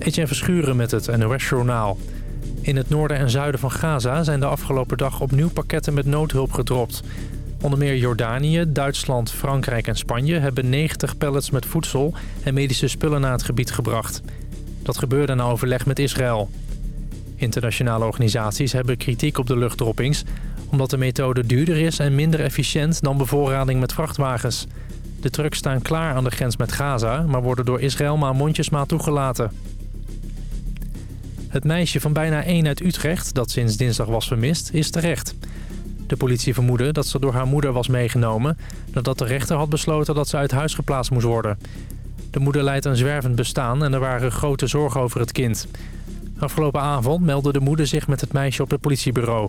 Etienne Verschuren met het NOS-journaal. In het noorden en zuiden van Gaza zijn de afgelopen dag opnieuw pakketten met noodhulp gedropt. Onder meer Jordanië, Duitsland, Frankrijk en Spanje hebben 90 pallets met voedsel en medische spullen naar het gebied gebracht. Dat gebeurde na overleg met Israël. Internationale organisaties hebben kritiek op de luchtdroppings... omdat de methode duurder is en minder efficiënt dan bevoorrading met vrachtwagens. De trucks staan klaar aan de grens met Gaza... maar worden door Israël maar mondjesmaat toegelaten. Het meisje van bijna 1 uit Utrecht, dat sinds dinsdag was vermist, is terecht. De politie vermoedde dat ze door haar moeder was meegenomen... nadat de rechter had besloten dat ze uit huis geplaatst moest worden. De moeder leidt een zwervend bestaan en er waren grote zorgen over het kind. Afgelopen avond meldde de moeder zich met het meisje op het politiebureau.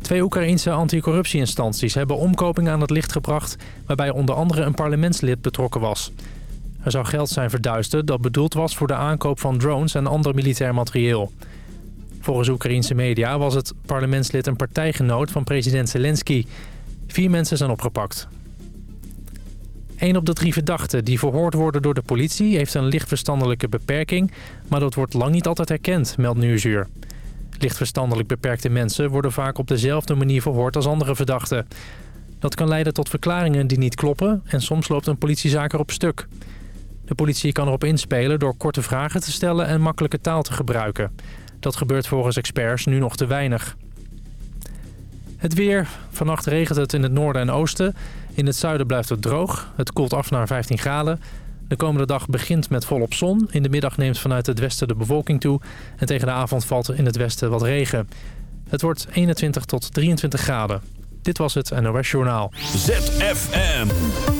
Twee Oekraïense anticorruptieinstanties hebben omkoping aan het licht gebracht... waarbij onder andere een parlementslid betrokken was. Er zou geld zijn verduisterd dat bedoeld was voor de aankoop van drones en ander militair materieel. Volgens Oekraïense media was het parlementslid een partijgenoot van president Zelensky. Vier mensen zijn opgepakt. Een op de drie verdachten die verhoord worden door de politie... heeft een lichtverstandelijke beperking... maar dat wordt lang niet altijd erkend, meldt Nieuwsuur. Lichtverstandelijk beperkte mensen worden vaak op dezelfde manier verhoord als andere verdachten. Dat kan leiden tot verklaringen die niet kloppen... en soms loopt een politiezaak erop stuk. De politie kan erop inspelen door korte vragen te stellen en makkelijke taal te gebruiken. Dat gebeurt volgens experts nu nog te weinig. Het weer. Vannacht regent het in het noorden en oosten. In het zuiden blijft het droog. Het koelt af naar 15 graden. De komende dag begint met volop zon. In de middag neemt vanuit het westen de bewolking toe. En tegen de avond valt in het westen wat regen. Het wordt 21 tot 23 graden. Dit was het NOS Journaal. ZFM.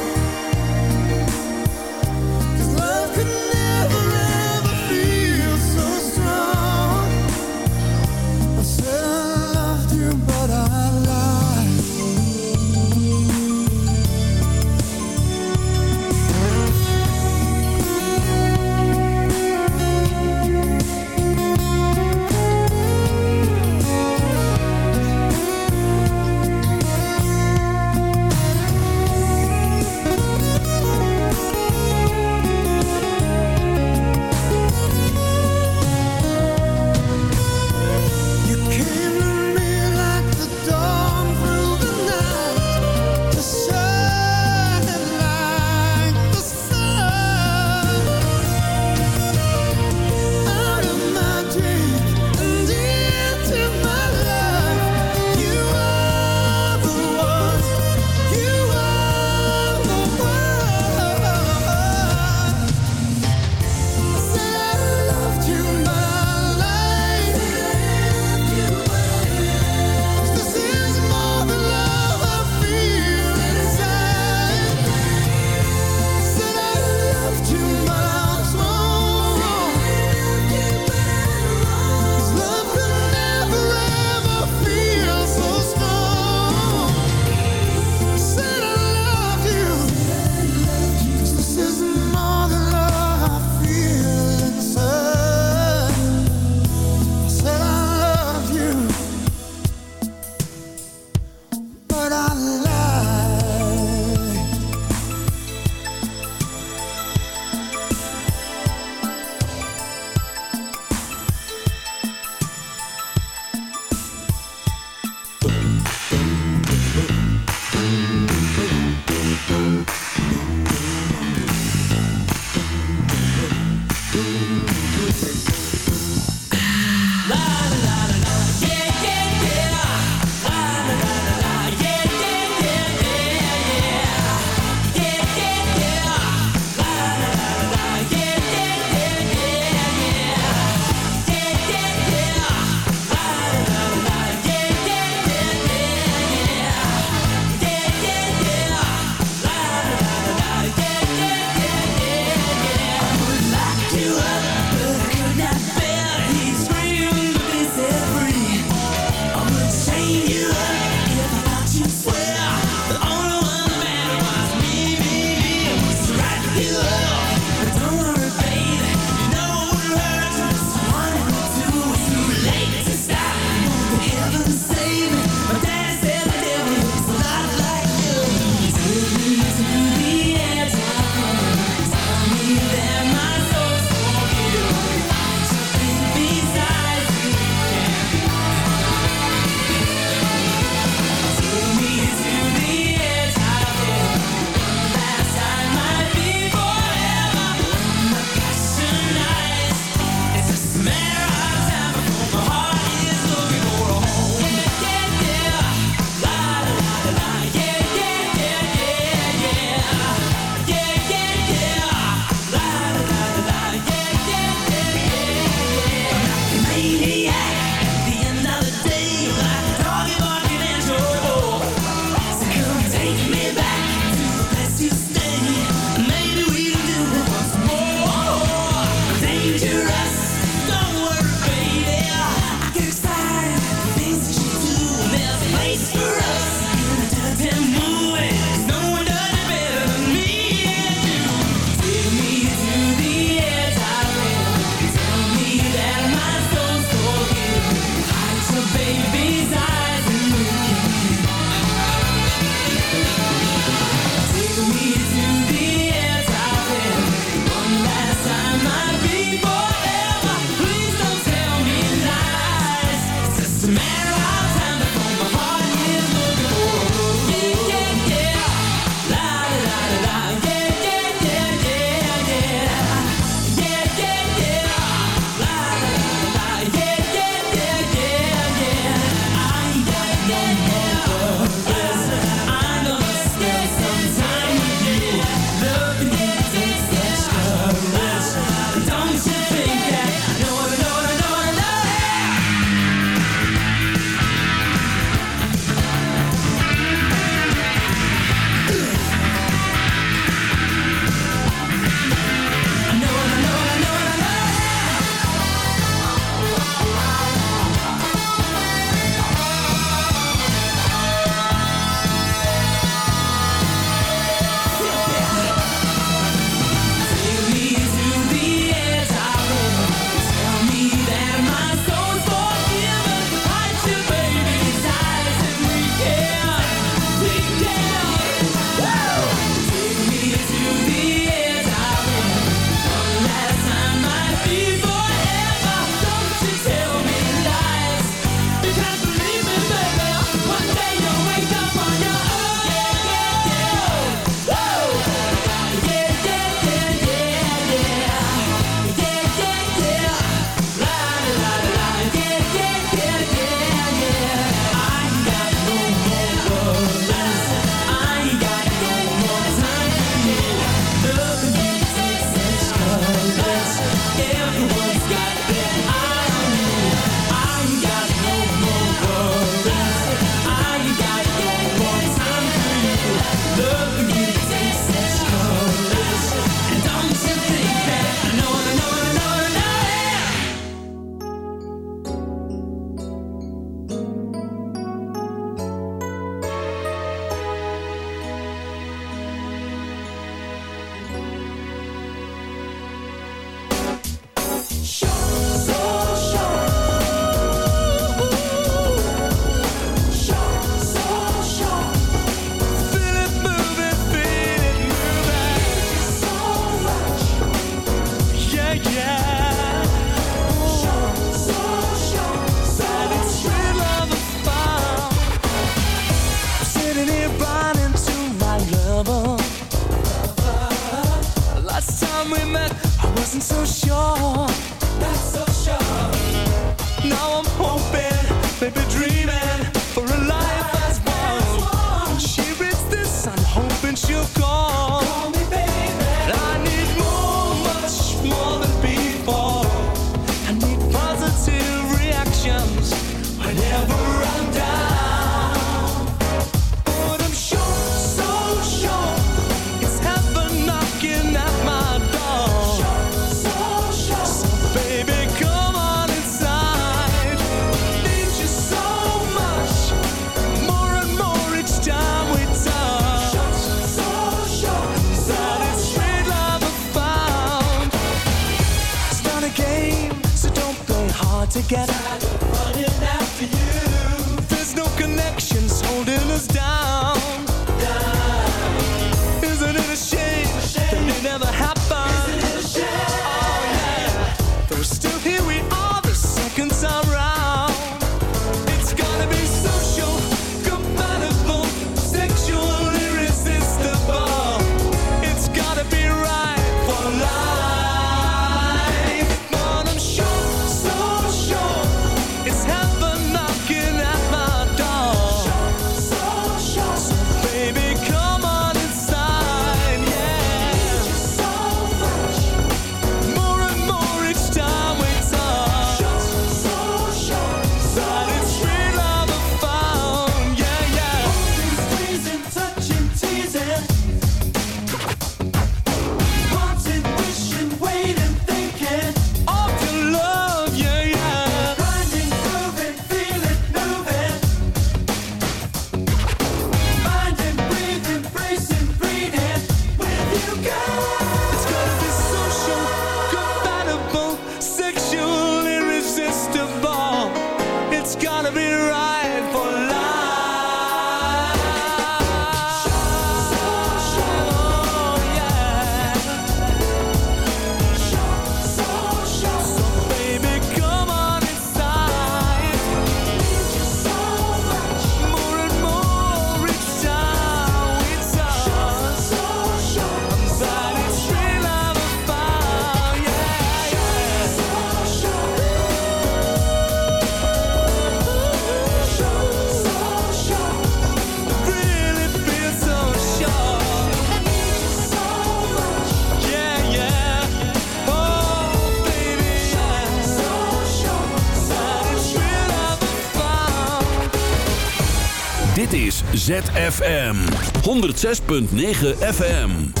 ZFM 106.9 FM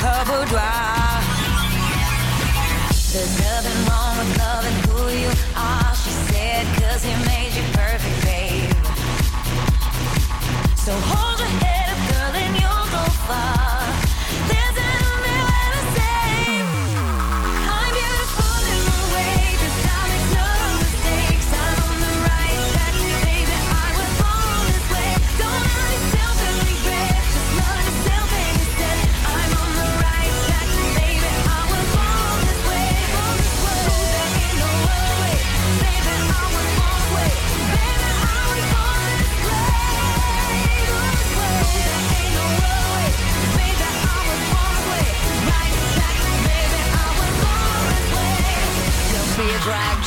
her boudoir. There's nothing wrong with loving who you are, she said, cause he made you perfect, babe. So hold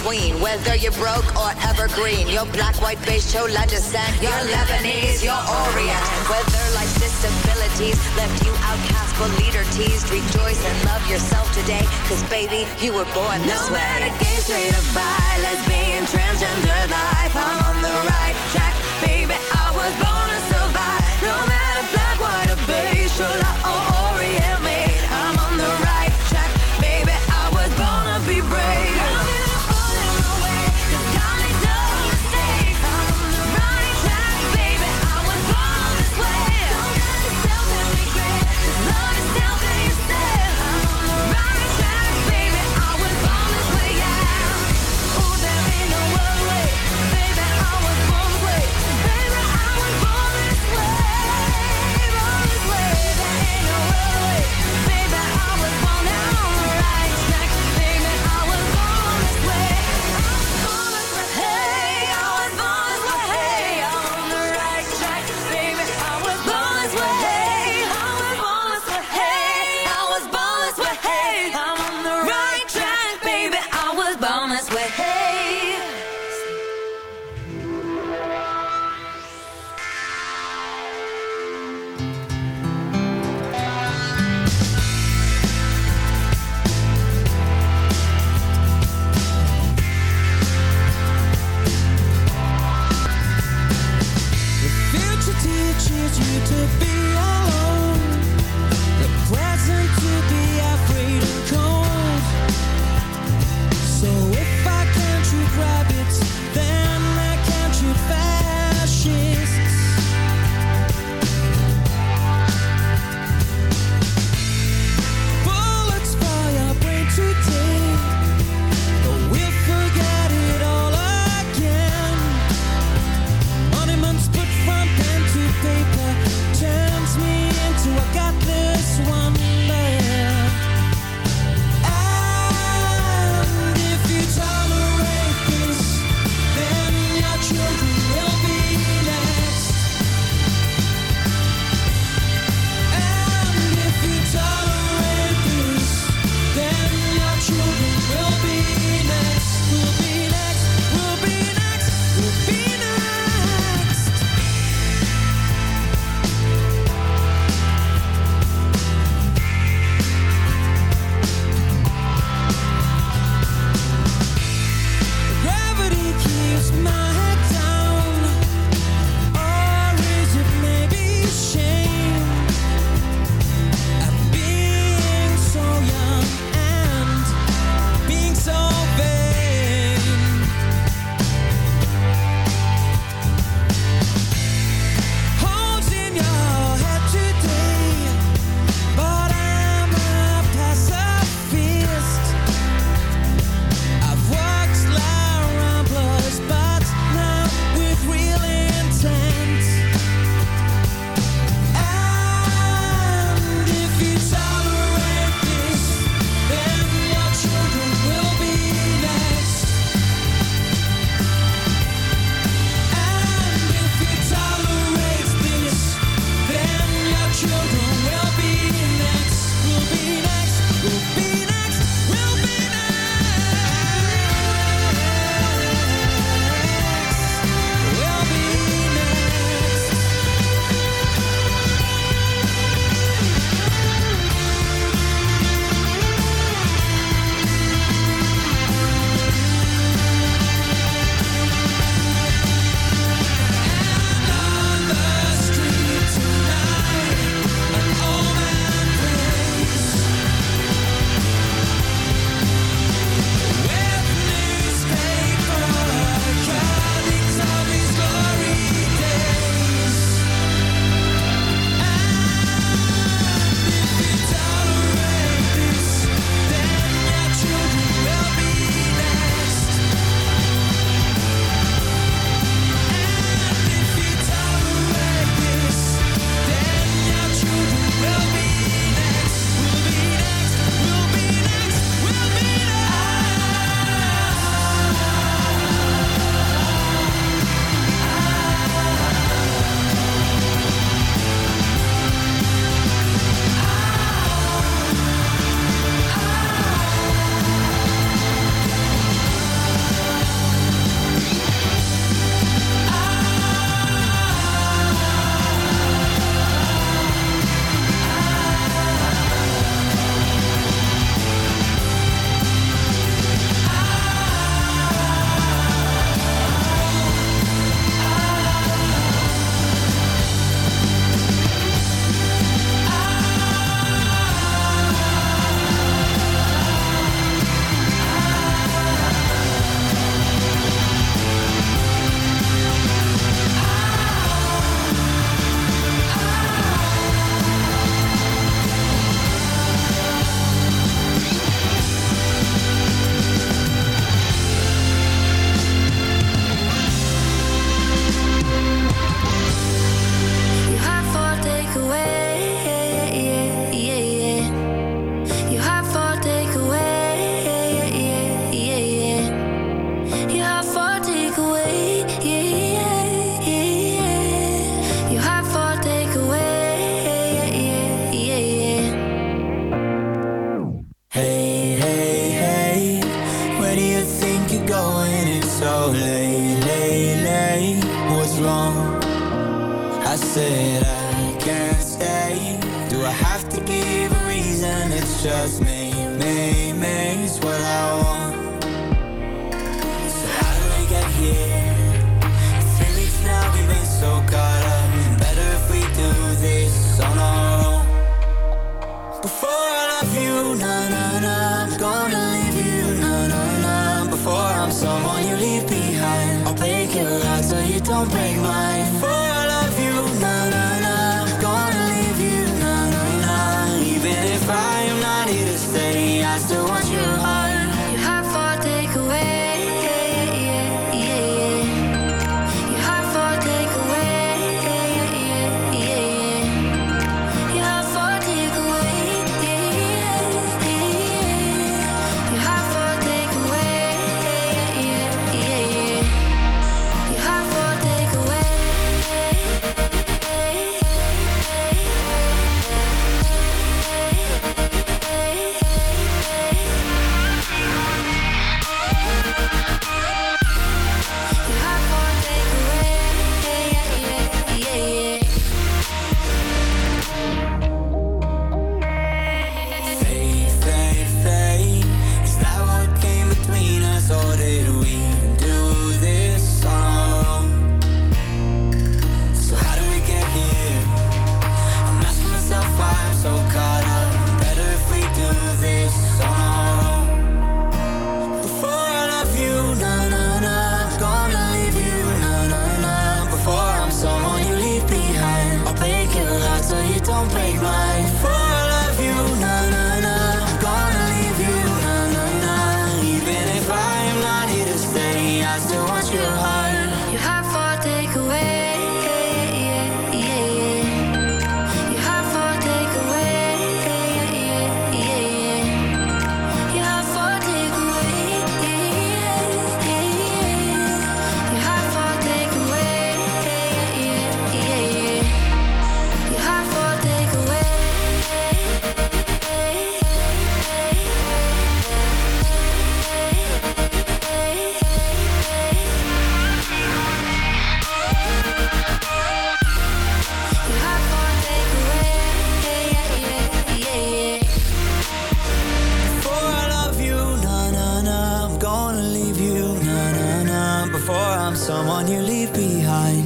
queen. Whether you're broke or evergreen, your black, white, beige, chola descent, your Lebanese, your Orient. Whether life's disabilities left you outcast but leader teased, rejoice and love yourself today. Cause baby, you were born this no way. No matter gay, straight or bi, lesbian, transgender life, I'm on the right track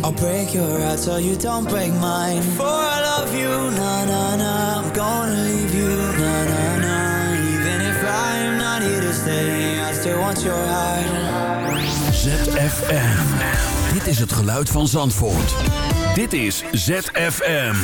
I'll break your heart so you don't break mine. For I love you, na na na. I'm gonna leave you, na na na. Even if I not here to stay, I still want your heart. ZFM. Dit is het geluid van Zandvoort. Dit is ZFM.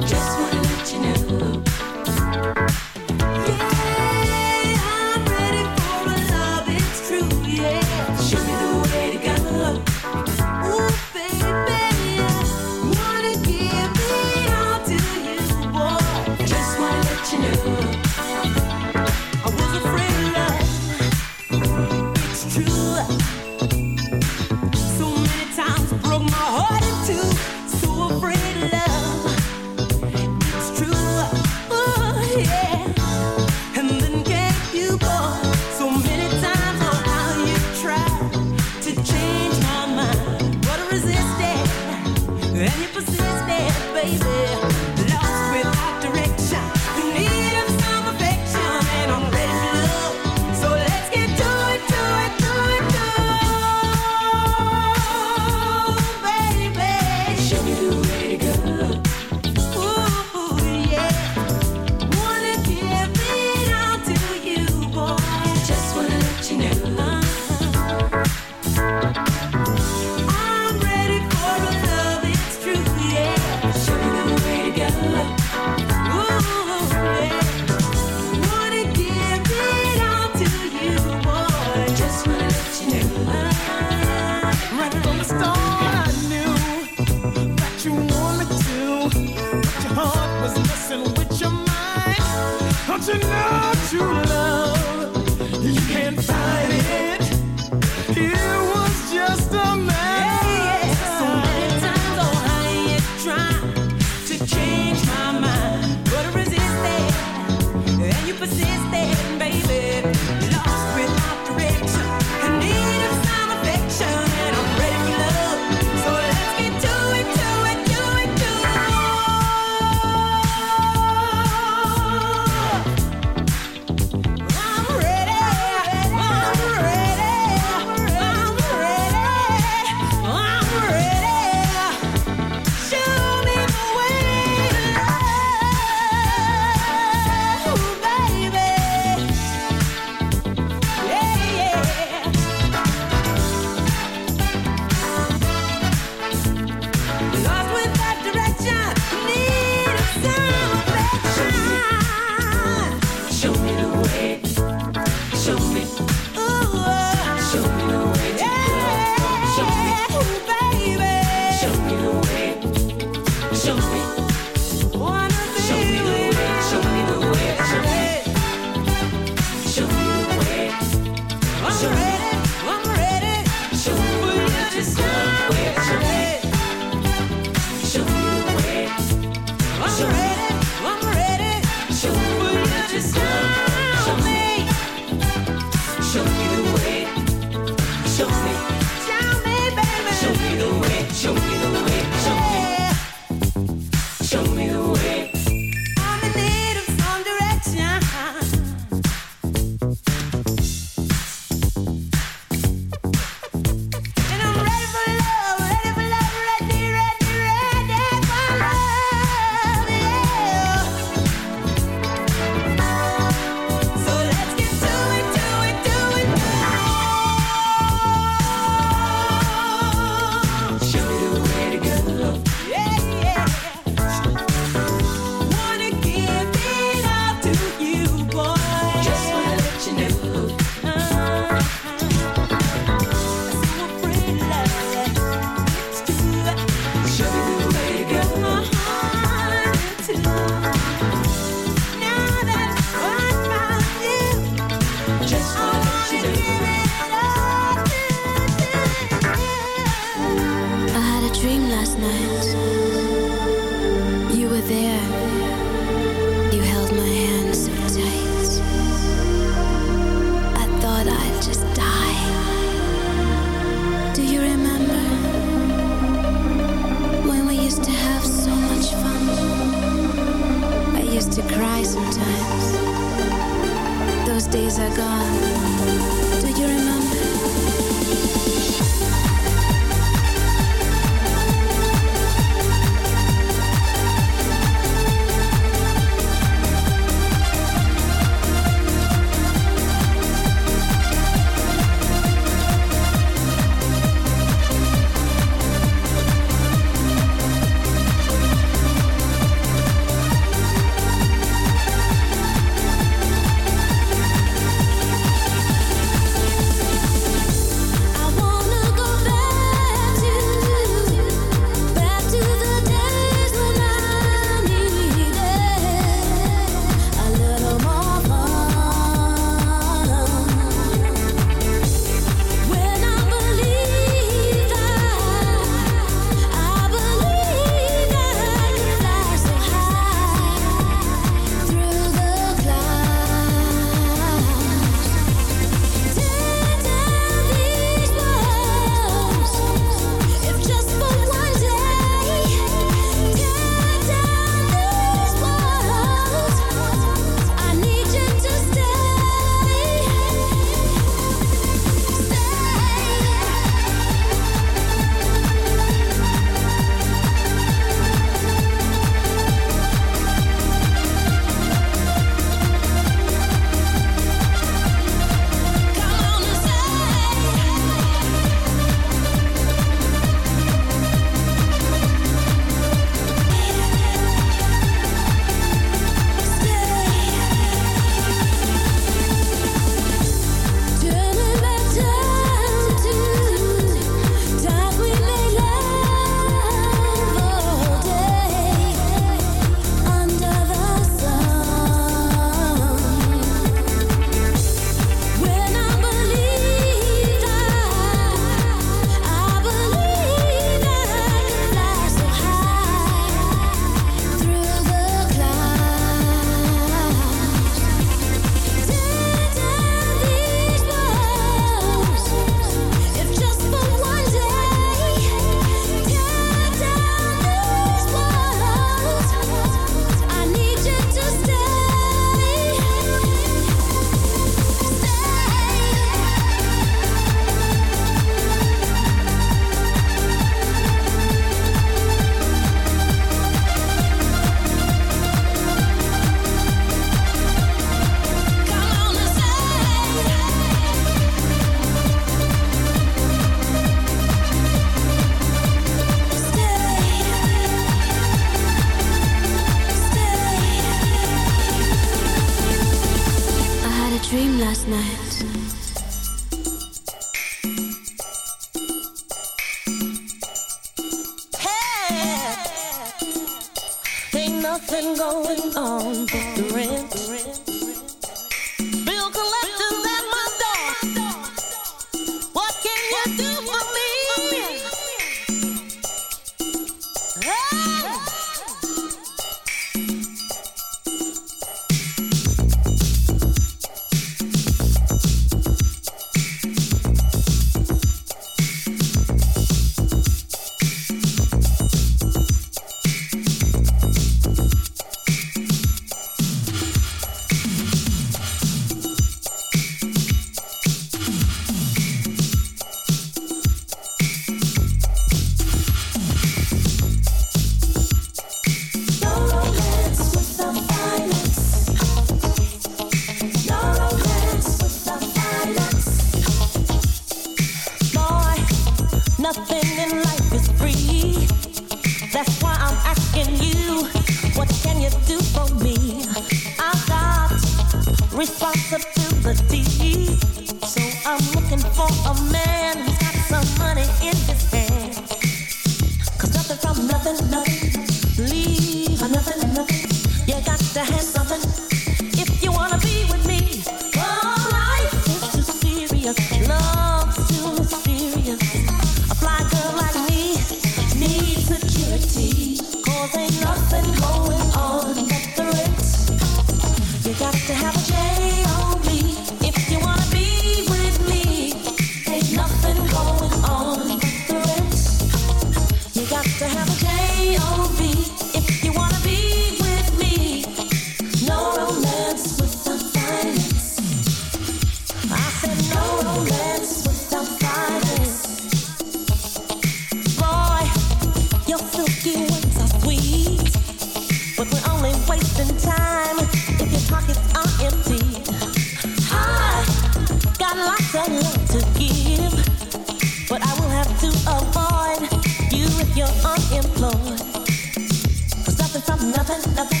love.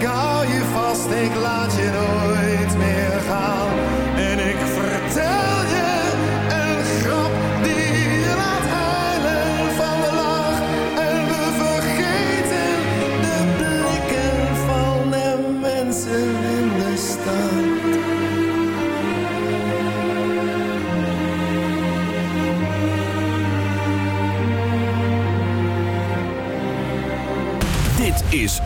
ik hou je vast, ik laat je nooit meer gaan.